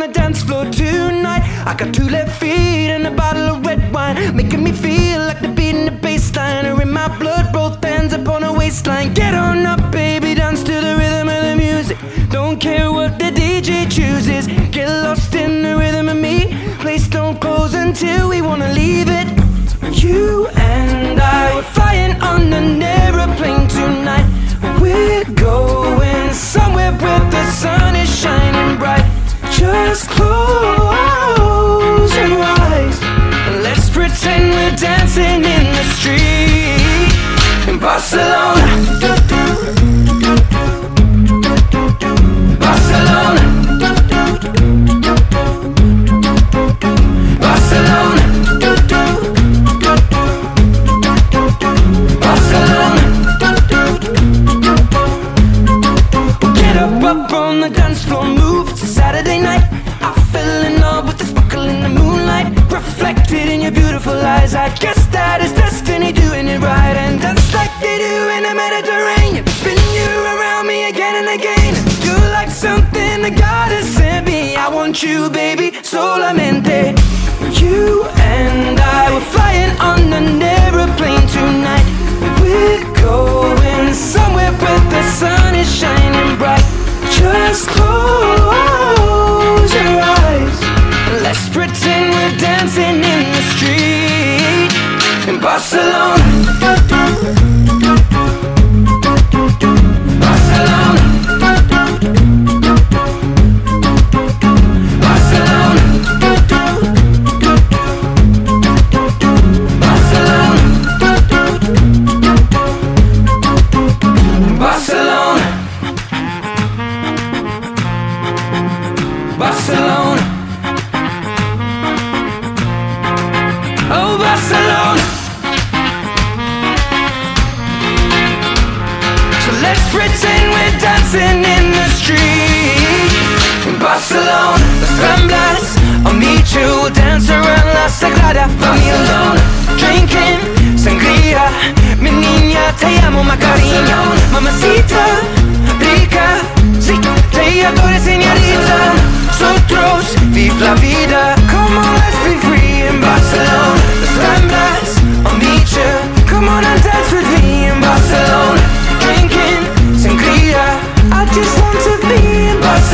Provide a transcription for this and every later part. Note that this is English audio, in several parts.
on the dance floor tonight. I got two left feet and a bottle of red wine, making me feel like the beat and the bassline are in my blood. Both hands up on a waistline. Get on up, baby, dance to the rhythm of the music. Don't care what the DJ chooses. Get lost in the rhythm of me. Place don't close until we wanna leave it. You and I were flying on the net. Just close your eyes. Let's pretend we're dancing in the street in Barcelona. I guess that is destiny doing it right, and just like they do in the Mediterranean, spin you around me again and again. You're like something that God has sent me. I want you, baby, solamente. You Barcelona. Dancing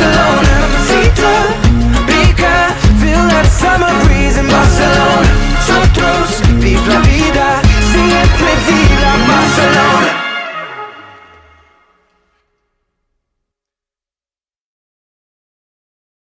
alone